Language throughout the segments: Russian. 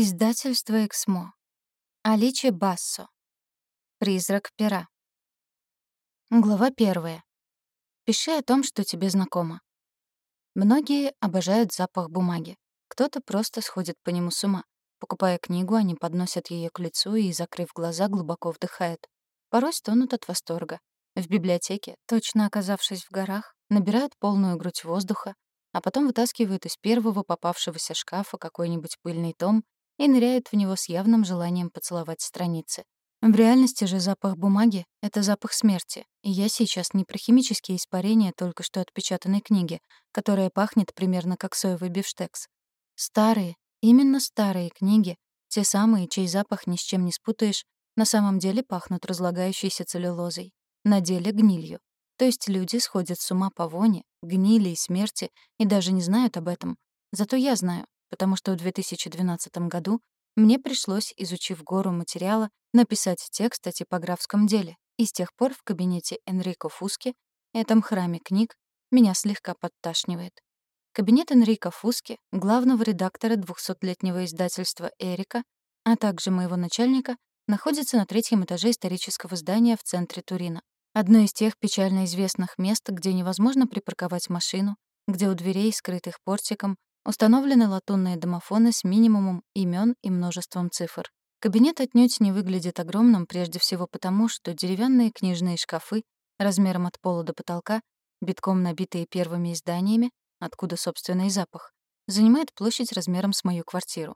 Издательство «Эксмо». Аличе Бассо. Призрак пера. Глава первая. Пиши о том, что тебе знакомо. Многие обожают запах бумаги. Кто-то просто сходит по нему с ума. Покупая книгу, они подносят ее к лицу и, закрыв глаза, глубоко вдыхают. Порой стонут от восторга. В библиотеке, точно оказавшись в горах, набирают полную грудь воздуха, а потом вытаскивают из первого попавшегося шкафа какой-нибудь пыльный том и ныряют в него с явным желанием поцеловать страницы. В реальности же запах бумаги — это запах смерти, и я сейчас не про химические испарения только что отпечатанной книги, которая пахнет примерно как соевый бифштекс. Старые, именно старые книги, те самые, чей запах ни с чем не спутаешь, на самом деле пахнут разлагающейся целлюлозой, на деле гнилью. То есть люди сходят с ума по воне, гнили и смерти и даже не знают об этом. Зато я знаю, потому что в 2012 году мне пришлось, изучив гору материала, написать текст о типографском деле, и с тех пор в кабинете Энрико Фуски, этом храме книг, меня слегка подташнивает. Кабинет Энрико Фуски, главного редактора 200-летнего издательства «Эрика», а также моего начальника, находится на третьем этаже исторического здания в центре Турина. Одно из тех печально известных мест, где невозможно припарковать машину, где у дверей, скрытых портиком, Установлены латунные домофоны с минимумом имен и множеством цифр. Кабинет отнюдь не выглядит огромным прежде всего потому, что деревянные книжные шкафы размером от пола до потолка, битком набитые первыми изданиями, откуда собственный запах, занимают площадь размером с мою квартиру.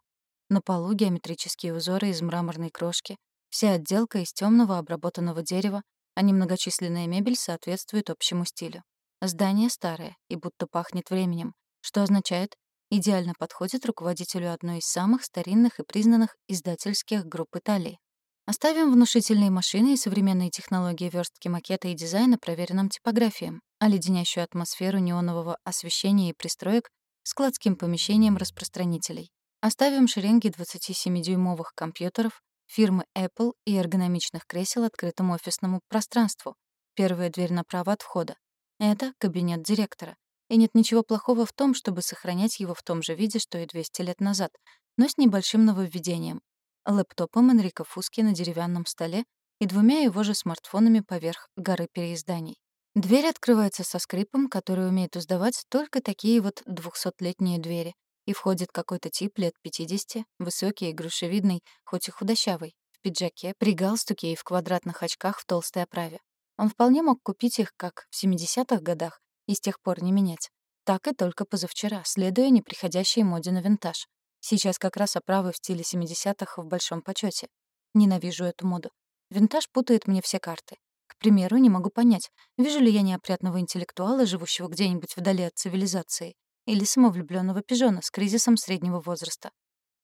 На полу геометрические узоры из мраморной крошки, вся отделка из темного обработанного дерева, а немногочисленная мебель соответствует общему стилю. Здание старое и будто пахнет временем, что означает, идеально подходит руководителю одной из самых старинных и признанных издательских групп Италии. Оставим внушительные машины и современные технологии верстки макета и дизайна проверенным типографиям, а леденящую атмосферу неонового освещения и пристроек складским помещением распространителей. Оставим шеренги 27-дюймовых компьютеров, фирмы Apple и эргономичных кресел открытому офисному пространству. Первая дверь направо от входа. Это кабинет директора, и нет ничего плохого в том, чтобы сохранять его в том же виде, что и 200 лет назад, но с небольшим нововведением. Лэптопом Энрико Фуски на деревянном столе и двумя его же смартфонами поверх горы переизданий. Дверь открывается со скрипом, который умеет уздавать только такие вот двухсотлетние двери, и входит какой-то тип лет 50, высокий и грушевидный, хоть и худощавый, в пиджаке, при галстуке и в квадратных очках в толстой оправе. Он вполне мог купить их как в 70-х годах, и с тех пор не менять. Так и только позавчера, следуя неприходящей моде на винтаж. Сейчас как раз оправы в стиле 70-х в большом почете. Ненавижу эту моду. Винтаж путает мне все карты. К примеру, не могу понять, вижу ли я неопрятного интеллектуала, живущего где-нибудь вдали от цивилизации, или самовлюбленного пижона с кризисом среднего возраста.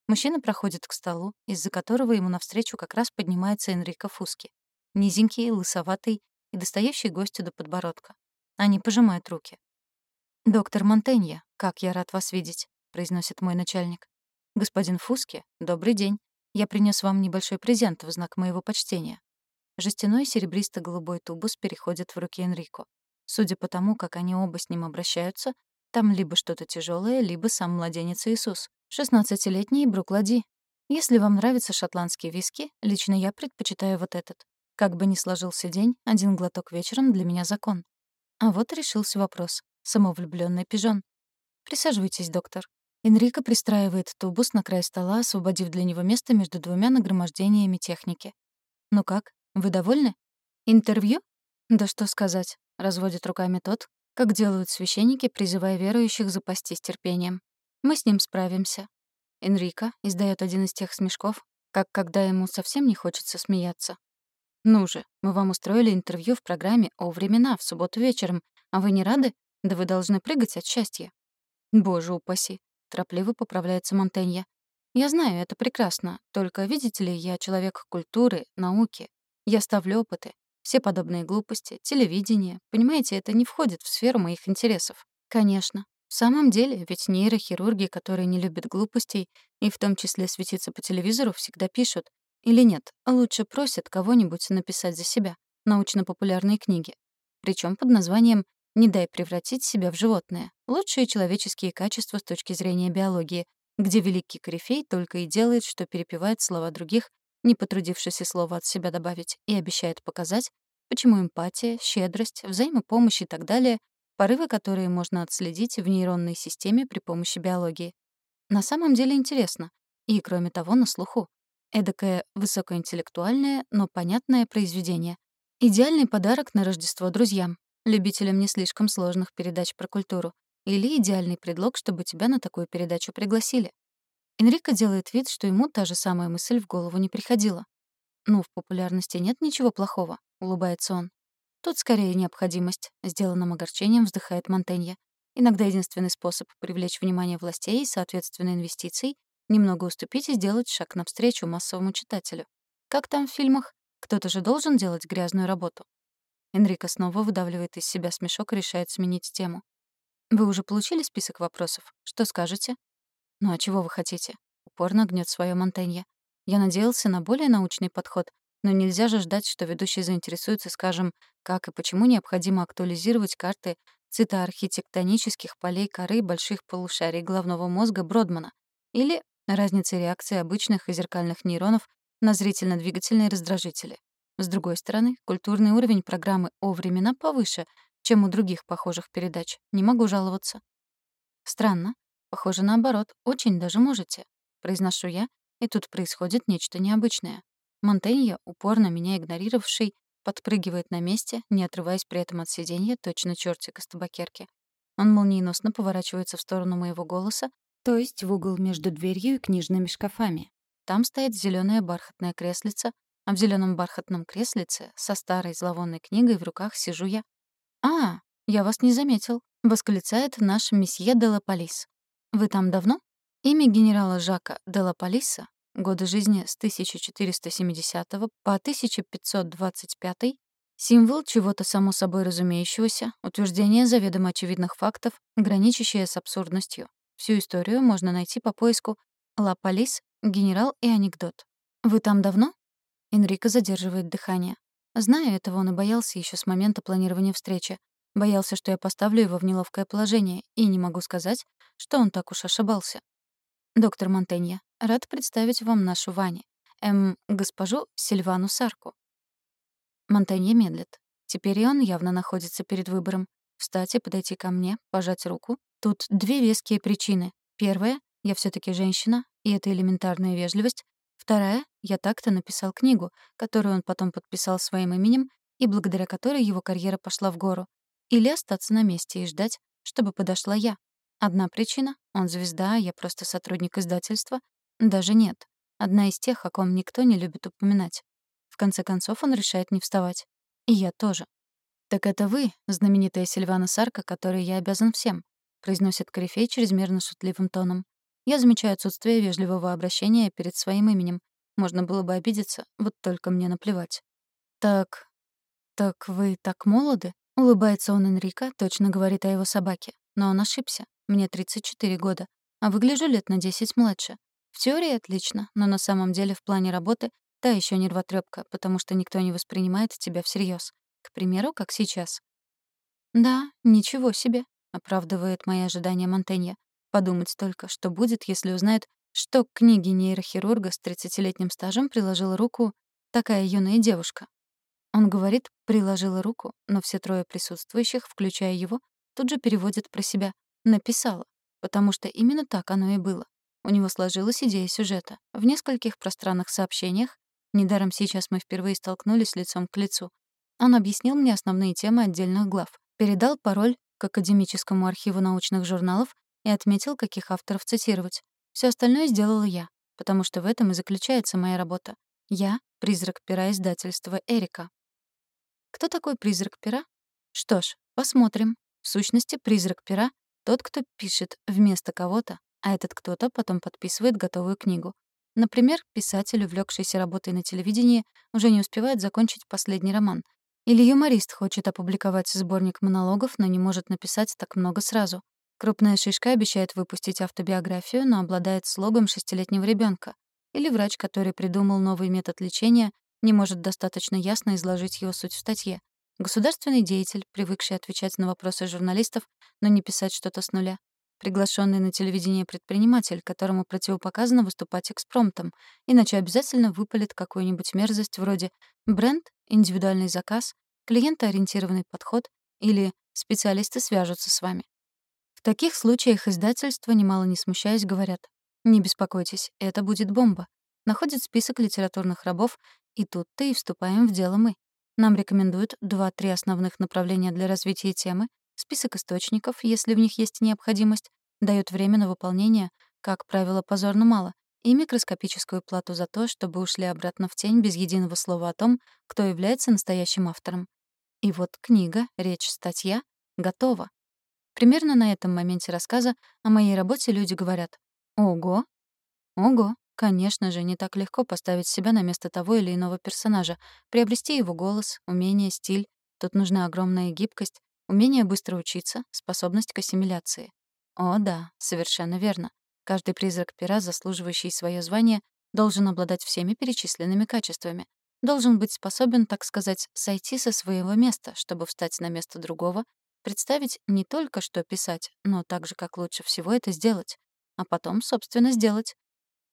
Мужчина проходит к столу, из-за которого ему навстречу как раз поднимается Энрико Фуски. Низенький, лысоватый и достающий гостю до подбородка. Они пожимают руки. «Доктор Монтенья, как я рад вас видеть», — произносит мой начальник. «Господин Фуски, добрый день. Я принес вам небольшой презент в знак моего почтения». Жестяной серебристо-голубой тубус переходит в руки Энрико. Судя по тому, как они оба с ним обращаются, там либо что-то тяжелое, либо сам младенец Иисус. Шестнадцатилетний Бруклади. Если вам нравятся шотландские виски, лично я предпочитаю вот этот. Как бы ни сложился день, один глоток вечером для меня закон. А вот решился вопрос. Самовлюбленный пижон. «Присаживайтесь, доктор». Энрико пристраивает тубус на край стола, освободив для него место между двумя нагромождениями техники. «Ну как, вы довольны? Интервью?» «Да что сказать», — разводит руками тот, как делают священники, призывая верующих запастись терпением. «Мы с ним справимся». Энрико издает один из тех смешков, как когда ему совсем не хочется смеяться. «Ну же, мы вам устроили интервью в программе «О времена» в субботу вечером, а вы не рады? Да вы должны прыгать от счастья». «Боже упаси», — торопливо поправляется Монтенья. «Я знаю, это прекрасно, только, видите ли, я человек культуры, науки. Я ставлю опыты. Все подобные глупости, телевидение, понимаете, это не входит в сферу моих интересов. Конечно. В самом деле, ведь нейрохирурги, которые не любят глупостей и в том числе светиться по телевизору, всегда пишут или нет, лучше просят кого-нибудь написать за себя научно-популярные книги. Причем под названием «Не дай превратить себя в животное. Лучшие человеческие качества с точки зрения биологии», где великий корифей только и делает, что перепевает слова других, не потрудившись и слова от себя добавить, и обещает показать, почему эмпатия, щедрость, взаимопомощь и так далее — порывы, которые можно отследить в нейронной системе при помощи биологии. На самом деле интересно. И, кроме того, на слуху. Эдакое высокоинтеллектуальное, но понятное произведение. Идеальный подарок на Рождество друзьям, любителям не слишком сложных передач про культуру, или идеальный предлог, чтобы тебя на такую передачу пригласили. Энрико делает вид, что ему та же самая мысль в голову не приходила. «Ну, в популярности нет ничего плохого», — улыбается он. «Тут скорее необходимость», — сделанным огорчением вздыхает Монтенья. Иногда единственный способ привлечь внимание властей и, соответственно, инвестиций — немного уступить и сделать шаг навстречу массовому читателю. Как там в фильмах? Кто-то же должен делать грязную работу. Энрико снова выдавливает из себя смешок и решает сменить тему. «Вы уже получили список вопросов? Что скажете?» «Ну а чего вы хотите?» — упорно гнет свое Монтенье. «Я надеялся на более научный подход, но нельзя же ждать, что ведущий заинтересуется, скажем, как и почему необходимо актуализировать карты цитоархитектонических полей коры больших полушарий головного мозга Бродмана или разницы реакции обычных и зеркальных нейронов на зрительно-двигательные раздражители. С другой стороны, культурный уровень программы «О времена» повыше, чем у других похожих передач. Не могу жаловаться. Странно. Похоже, наоборот. Очень даже можете. Произношу я, и тут происходит нечто необычное. Монтенья, упорно меня игнорировавший, подпрыгивает на месте, не отрываясь при этом от сиденья, точно чертик из табакерки. Он молниеносно поворачивается в сторону моего голоса, то есть в угол между дверью и книжными шкафами. Там стоит зеленое бархатное креслице, а в зеленом бархатном креслице со старой зловонной книгой в руках сижу я. «А, я вас не заметил», — восклицает наш месье де ла Полис. «Вы там давно?» Имя генерала Жака де ла Полиса годы жизни с 1470 по 1525, символ чего-то само собой разумеющегося, утверждение заведомо очевидных фактов, граничащее с абсурдностью. Всю историю можно найти по поиску «Ла Полис», «Генерал» и «Анекдот». «Вы там давно?» Энрико задерживает дыхание. Знаю этого, он и боялся еще с момента планирования встречи. Боялся, что я поставлю его в неловкое положение, и не могу сказать, что он так уж ошибался. «Доктор Монтенья, рад представить вам нашу Вани, эм, госпожу Сильвану Сарку». Монтенья медлит. Теперь и он явно находится перед выбором. Встать и подойти ко мне, пожать руку. Тут две веские причины. Первая — я все таки женщина, и это элементарная вежливость. Вторая — я так-то написал книгу, которую он потом подписал своим именем, и благодаря которой его карьера пошла в гору. Или остаться на месте и ждать, чтобы подошла я, Одна причина — он звезда, а я просто сотрудник издательства. Даже нет. Одна из тех, о ком никто не любит упоминать. В конце концов, он решает не вставать. И я тоже. «Так это вы, знаменитая Сильвана Сарка, которой я обязан всем», произносит Корифей чрезмерно шутливым тоном. Я замечаю отсутствие вежливого обращения перед своим именем. Можно было бы обидеться, вот только мне наплевать. «Так... так вы так молоды?» Улыбается он Энрика, точно говорит о его собаке. Но он ошибся. Мне 34 года, а выгляжу лет на 10 младше. В теории отлично, но на самом деле в плане работы та еще нервотрепка, потому что никто не воспринимает тебя всерьез. К примеру, как сейчас. «Да, ничего себе», — оправдывает мои ожидания Монтенья. Подумать только, что будет, если узнает, что к книге нейрохирурга с 30-летним стажем приложила руку такая юная девушка. Он говорит «приложила руку», но все трое присутствующих, включая его, тут же переводят про себя. Написала, потому что именно так оно и было. У него сложилась идея сюжета. В нескольких пространных сообщениях, недаром сейчас мы впервые столкнулись лицом к лицу, он объяснил мне основные темы отдельных глав, передал пароль к академическому архиву научных журналов и отметил, каких авторов цитировать. Все остальное сделала я, потому что в этом и заключается моя работа. Я — призрак пера издательства «Эрика». Кто такой призрак пера? Что ж, посмотрим. В сущности, призрак пера тот, кто пишет вместо кого-то, а этот кто-то потом подписывает готовую книгу. Например, писатель, увлекшийся работой на телевидении, уже не успевает закончить последний роман. Или юморист хочет опубликовать сборник монологов, но не может написать так много сразу. Крупная шишка обещает выпустить автобиографию, но обладает слогом шестилетнего ребенка. Или врач, который придумал новый метод лечения, не может достаточно ясно изложить его суть в статье. Государственный деятель, привыкший отвечать на вопросы журналистов, но не писать что-то с нуля. приглашенный на телевидение предприниматель, которому противопоказано выступать экспромтом, иначе обязательно выпалит какую-нибудь мерзость вроде «бренд», «индивидуальный заказ», «клиентоориентированный подход» или «специалисты свяжутся с вами». В таких случаях издательства, немало не смущаясь, говорят «Не беспокойтесь, это будет бомба». Находят список литературных рабов, и тут-то и вступаем в дело мы. Нам рекомендуют два-три основных направления для развития темы, список источников, если в них есть необходимость, дают время на выполнение, как правило, позорно мало, и микроскопическую плату за то, чтобы ушли обратно в тень без единого слова о том, кто является настоящим автором. И вот книга, речь, статья готова. Примерно на этом моменте рассказа о моей работе люди говорят «Ого!» «Ого!» Конечно же, не так легко поставить себя на место того или иного персонажа, приобрести его голос, умение, стиль. Тут нужна огромная гибкость, умение быстро учиться, способность к ассимиляции. О, да, совершенно верно. Каждый призрак пера, заслуживающий свое звание, должен обладать всеми перечисленными качествами. Должен быть способен, так сказать, сойти со своего места, чтобы встать на место другого Представить не только, что писать, но также, как лучше всего это сделать. А потом, собственно, сделать.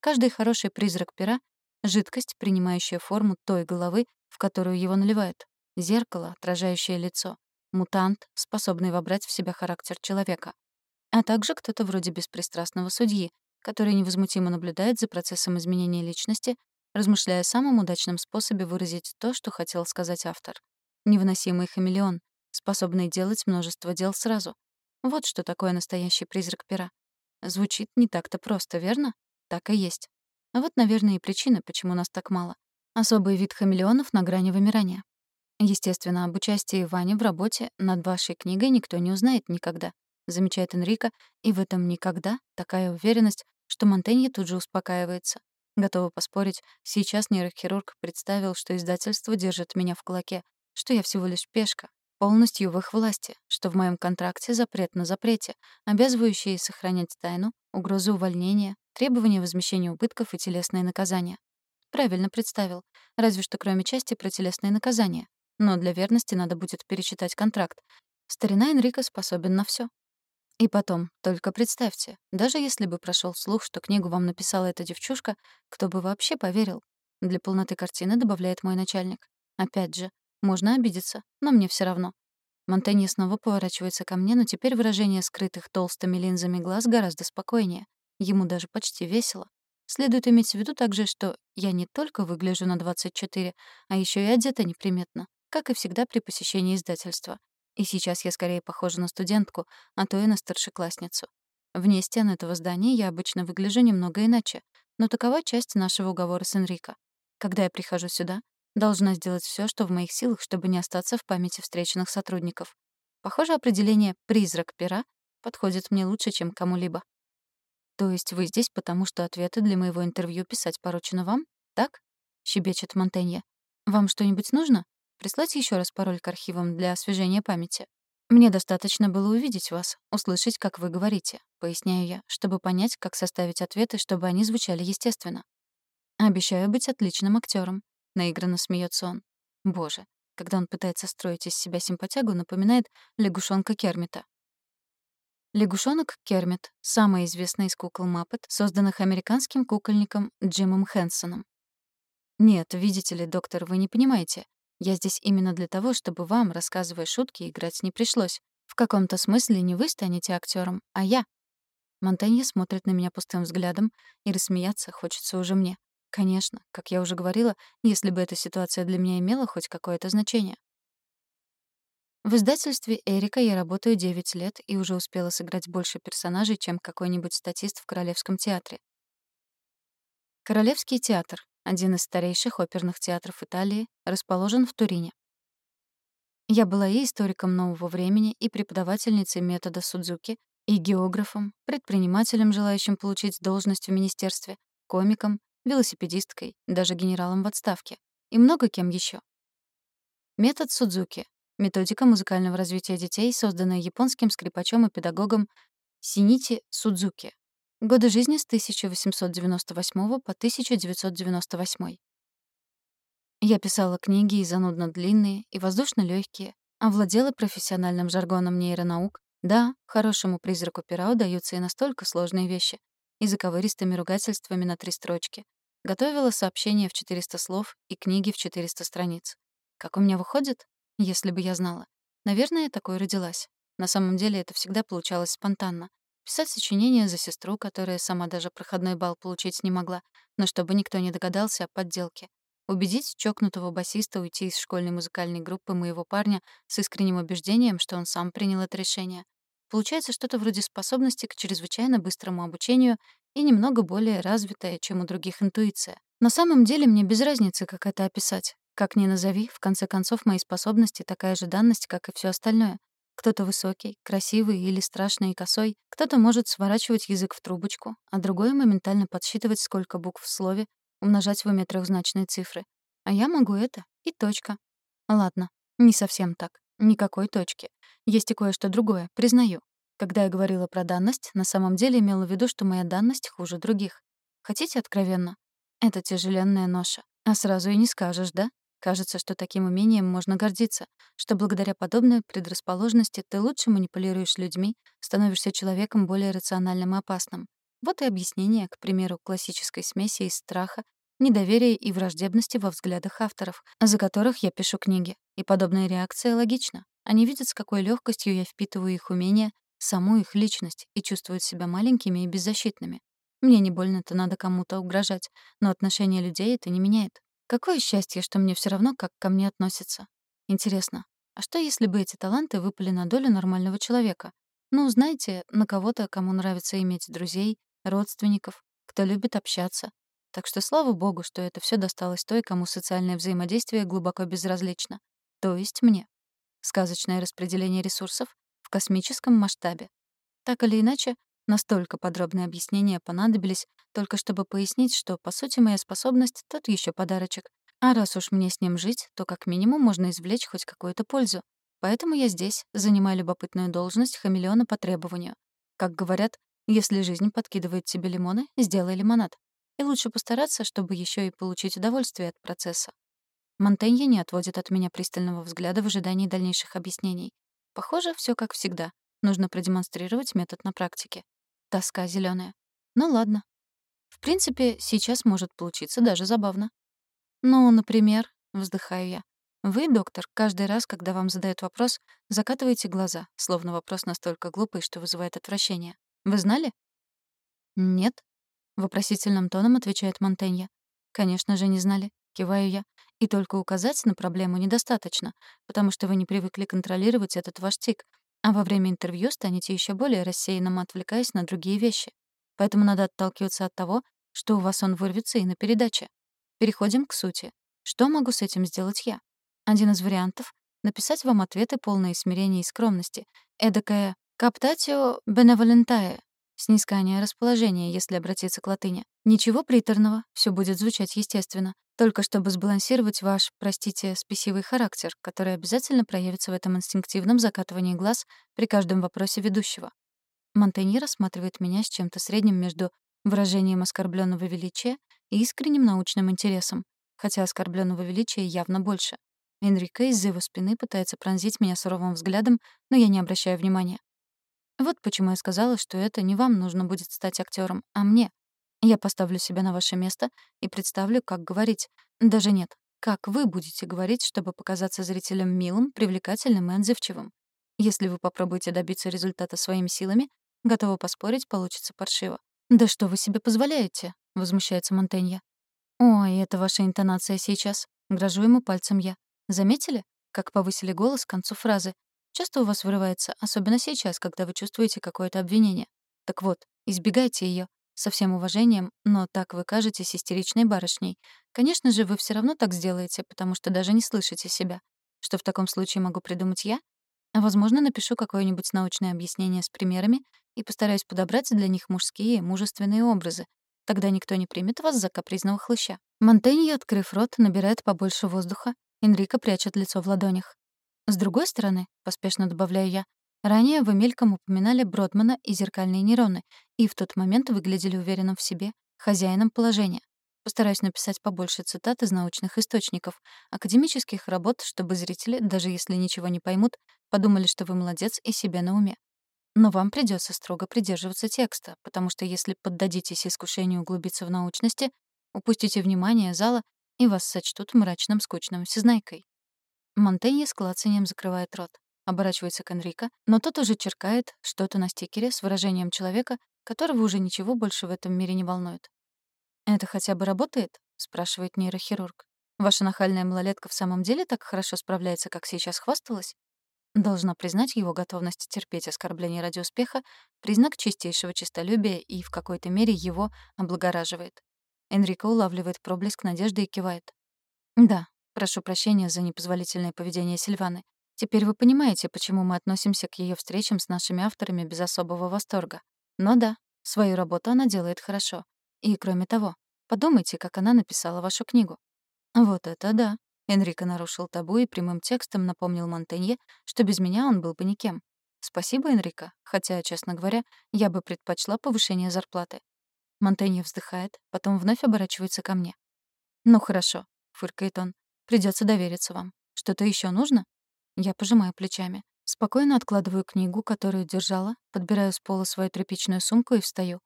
Каждый хороший призрак пера — жидкость, принимающая форму той головы, в которую его наливают. Зеркало, отражающее лицо. Мутант, способный вобрать в себя характер человека. А также кто-то вроде беспристрастного судьи, который невозмутимо наблюдает за процессом изменения личности, размышляя о самом удачном способе выразить то, что хотел сказать автор. Невыносимый хамелеон, способный делать множество дел сразу. Вот что такое настоящий призрак пера. Звучит не так-то просто, верно? Так и есть. А вот, наверное, и причина, почему нас так мало. Особый вид хамелеонов на грани вымирания. Естественно, об участии Вани в работе над вашей книгой никто не узнает никогда, замечает Энрико, и в этом никогда такая уверенность, что Монтенье тут же успокаивается. Готова поспорить, сейчас нейрохирург представил, что издательство держит меня в кулаке, что я всего лишь пешка, полностью в их власти, что в моем контракте запрет на запрете, обязывающий сохранять тайну, угрозы увольнения, требования возмещения убытков и телесные наказания. Правильно представил. Разве что кроме части про телесные наказания. Но для верности надо будет перечитать контракт. Старина Энрико способен на все. И потом, только представьте, даже если бы прошел слух, что книгу вам написала эта девчушка, кто бы вообще поверил? Для полноты картины добавляет мой начальник. Опять же, можно обидеться, но мне все равно. Монтенье снова поворачивается ко мне, но теперь выражение скрытых толстыми линзами глаз гораздо спокойнее. Ему даже почти весело. Следует иметь в виду также, что я не только выгляжу на 24, а еще и одета неприметно, как и всегда при посещении издательства. И сейчас я скорее похожа на студентку, а то и на старшеклассницу. Вне стен этого здания я обычно выгляжу немного иначе, но такова часть нашего уговора с Энрико. Когда я прихожу сюда, Должна сделать все, что в моих силах, чтобы не остаться в памяти встреченных сотрудников. Похоже, определение «призрак пера» подходит мне лучше, чем кому-либо. «То есть вы здесь, потому что ответы для моего интервью писать поручено вам, так?» — щебечет Монтенье. «Вам что-нибудь нужно? Прислать еще раз пароль к архивам для освежения памяти?» «Мне достаточно было увидеть вас, услышать, как вы говорите», — поясняю я, чтобы понять, как составить ответы, чтобы они звучали естественно. Обещаю быть отличным актером наигранно смеется он. Боже, когда он пытается строить из себя симпатягу, напоминает лягушонка Кермита. Лягушонок Кермит — самая известная из кукол Маппет, созданных американским кукольником Джимом Хэнсоном. Нет, видите ли, доктор, вы не понимаете. Я здесь именно для того, чтобы вам, рассказывая шутки, играть не пришлось. В каком-то смысле не вы станете актером, а я. Монтанье смотрит на меня пустым взглядом, и рассмеяться хочется уже мне. Конечно, как я уже говорила, если бы эта ситуация для меня имела хоть какое-то значение. В издательстве «Эрика» я работаю 9 лет и уже успела сыграть больше персонажей, чем какой-нибудь статист в Королевском театре. Королевский театр — один из старейших оперных театров Италии, расположен в Турине. Я была и историком нового времени, и преподавательницей метода Судзуки, и географом, предпринимателем, желающим получить должность в министерстве, комиком, велосипедисткой, даже генералом в отставке и много кем еще. Метод Судзуки — методика музыкального развития детей, созданная японским скрипачом и педагогом Синити Судзуки. Годы жизни с 1898 по 1998. Я писала книги и занудно длинные, и воздушно легкие, овладела профессиональным жаргоном нейронаук, Да, хорошему призраку пера удаются и настолько сложные вещи. И заковыристыми ругательствами на три строчки. Готовила сообщение в 400 слов и книги в 400 страниц. Как у меня выходит? Если бы я знала. Наверное, я такой родилась. На самом деле это всегда получалось спонтанно. Писать сочинение за сестру, которая сама даже проходной балл получить не могла, но чтобы никто не догадался о подделке. Убедить чокнутого басиста уйти из школьной музыкальной группы моего парня с искренним убеждением, что он сам принял это решение. Получается что-то вроде способности к чрезвычайно быстрому обучению и немного более развитая, чем у других интуиция. На самом деле мне без разницы, как это описать. Как ни назови, в конце концов, мои способности — такая же данность, как и все остальное. Кто-то высокий, красивый или страшный и косой, кто-то может сворачивать язык в трубочку, а другой — моментально подсчитывать, сколько букв в слове, умножать в уме трехзначные цифры. А я могу это и точка. Ладно, не совсем так. Никакой точки. Есть и кое-что другое, признаю. Когда я говорила про данность, на самом деле имела в виду, что моя данность хуже других. Хотите откровенно? Это тяжеленная ноша. А сразу и не скажешь, да? Кажется, что таким умением можно гордиться, что благодаря подобной предрасположенности ты лучше манипулируешь людьми, становишься человеком более рациональным и опасным. Вот и объяснение, к примеру, классической смеси из страха, недоверия и враждебности во взглядах авторов, за которых я пишу книги. И подобная реакция логична. Они видят, с какой легкостью я впитываю их умения, саму их личность и чувствуют себя маленькими и беззащитными. Мне не больно-то надо кому-то угрожать, но отношение людей это не меняет. Какое счастье, что мне все равно, как ко мне относятся. Интересно, а что если бы эти таланты выпали на долю нормального человека? Ну, знаете, на кого-то, кому нравится иметь друзей, родственников, кто любит общаться. Так что слава богу, что это все досталось той, кому социальное взаимодействие глубоко безразлично. То есть мне. Сказочное распределение ресурсов в космическом масштабе. Так или иначе, настолько подробные объяснения понадобились, только чтобы пояснить, что, по сути, моя способность — тот еще подарочек. А раз уж мне с ним жить, то как минимум можно извлечь хоть какую-то пользу. Поэтому я здесь, занимаю любопытную должность хамелеона по требованию. Как говорят, если жизнь подкидывает тебе лимоны, сделай лимонад. И лучше постараться, чтобы еще и получить удовольствие от процесса. Монтенья не отводит от меня пристального взгляда в ожидании дальнейших объяснений. Похоже, все как всегда. Нужно продемонстрировать метод на практике. Тоска зеленая. Ну ладно. В принципе, сейчас может получиться даже забавно. Ну, например, вздыхаю я. Вы, доктор, каждый раз, когда вам задают вопрос, закатываете глаза, словно вопрос настолько глупый, что вызывает отвращение. Вы знали?» «Нет», — вопросительным тоном отвечает Монтенья. «Конечно же, не знали», — киваю я. «И только указать на проблему недостаточно, потому что вы не привыкли контролировать этот ваш тик, а во время интервью станете еще более рассеянным, отвлекаясь на другие вещи. Поэтому надо отталкиваться от того, что у вас он вырвется и на передаче. Переходим к сути. Что могу с этим сделать я? Один из вариантов — написать вам ответы, полные смирения и скромности. Эдакое Каптатио беневолентае — снискание расположения, если обратиться к латыни. Ничего приторного, все будет звучать естественно, только чтобы сбалансировать ваш, простите, спесивый характер, который обязательно проявится в этом инстинктивном закатывании глаз при каждом вопросе ведущего. Монтеньи рассматривает меня с чем-то средним между выражением оскорбленного величия и искренним научным интересом, хотя оскорбленного величия явно больше. Энрике из-за его спины пытается пронзить меня суровым взглядом, но я не обращаю внимания. Вот почему я сказала, что это не вам нужно будет стать актером, а мне. Я поставлю себя на ваше место и представлю, как говорить. Даже нет, как вы будете говорить, чтобы показаться зрителям милым, привлекательным и отзывчивым. Если вы попробуете добиться результата своими силами, готова поспорить, получится паршиво. «Да что вы себе позволяете?» — возмущается Монтенья. «Ой, это ваша интонация сейчас». Грожу ему пальцем я. Заметили, как повысили голос к концу фразы? Часто у вас вырывается, особенно сейчас, когда вы чувствуете какое-то обвинение. Так вот, избегайте ее со всем уважением, но так вы кажетесь истеричной барышней. Конечно же, вы все равно так сделаете, потому что даже не слышите себя. Что в таком случае могу придумать я? А возможно, напишу какое-нибудь научное объяснение с примерами и постараюсь подобрать для них мужские, мужественные образы. Тогда никто не примет вас за капризного хлыща. Монтеньи, открыв рот, набирает побольше воздуха. Энрико прячет лицо в ладонях. С другой стороны, поспешно добавляю я, ранее вы мельком упоминали Бродмана и зеркальные нейроны, и в тот момент выглядели уверенным в себе, хозяином положения. Постараюсь написать побольше цитат из научных источников, академических работ, чтобы зрители, даже если ничего не поймут, подумали, что вы молодец и себе на уме. Но вам придется строго придерживаться текста, потому что если поддадитесь искушению углубиться в научности, упустите внимание зала, и вас сочтут мрачным скучным всезнайкой. Монтенье с клацанием закрывает рот, оборачивается к Энрико, но тот уже черкает что-то на стикере с выражением человека, которого уже ничего больше в этом мире не волнует. «Это хотя бы работает?» — спрашивает нейрохирург. «Ваша нахальная малолетка в самом деле так хорошо справляется, как сейчас хвасталась?» Должна признать его готовность терпеть оскорбление ради успеха — признак чистейшего честолюбия и в какой-то мере его облагораживает. Энрико улавливает проблеск надежды и кивает. «Да, прошу прощения за непозволительное поведение Сильваны. Теперь вы понимаете, почему мы относимся к ее встречам с нашими авторами без особого восторга. Но да, свою работу она делает хорошо. И кроме того, подумайте, как она написала вашу книгу. Вот это да. Энрико нарушил табу и прямым текстом напомнил Монтенье, что без меня он был бы никем. Спасибо, Энрико, хотя, честно говоря, я бы предпочла повышение зарплаты. Монтенье вздыхает, потом вновь оборачивается ко мне. «Ну хорошо», — фыркает он, — «придётся довериться вам. Что-то ещё нужно?» Я пожимаю плечами. Спокойно откладываю книгу, которую держала, подбираю с пола свою тряпичную сумку и встаю.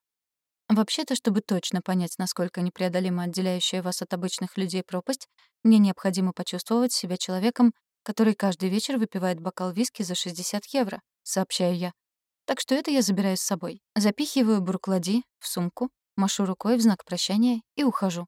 Вообще-то, чтобы точно понять, насколько непреодолима отделяющая вас от обычных людей пропасть, мне необходимо почувствовать себя человеком, который каждый вечер выпивает бокал виски за 60 евро, сообщаю я. Так что это я забираю с собой. Запихиваю бурклади в сумку, машу рукой в знак прощания и ухожу.